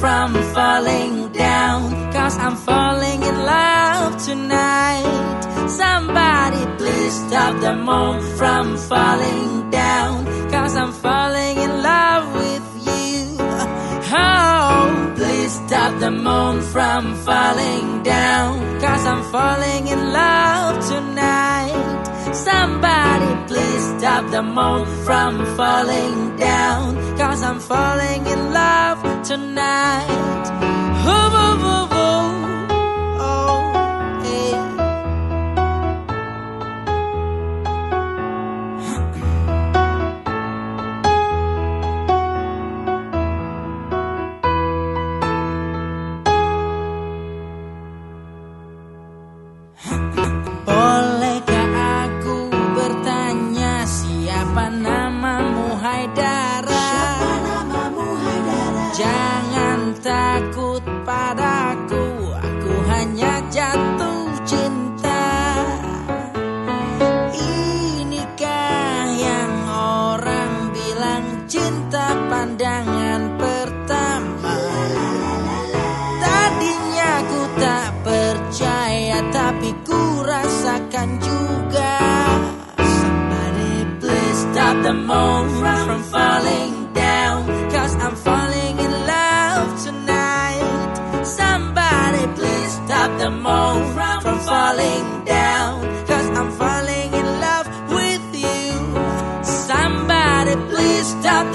from falling down. Cause I'm falling in love tonight. Somebody please stop the moon from falling down. Cause I'm falling in love with you. Oh, please stop the moon from falling down. Cause I'm falling in love tonight. Somebody please stop the moon from falling down. Cause I'm falling in love tonight.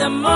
the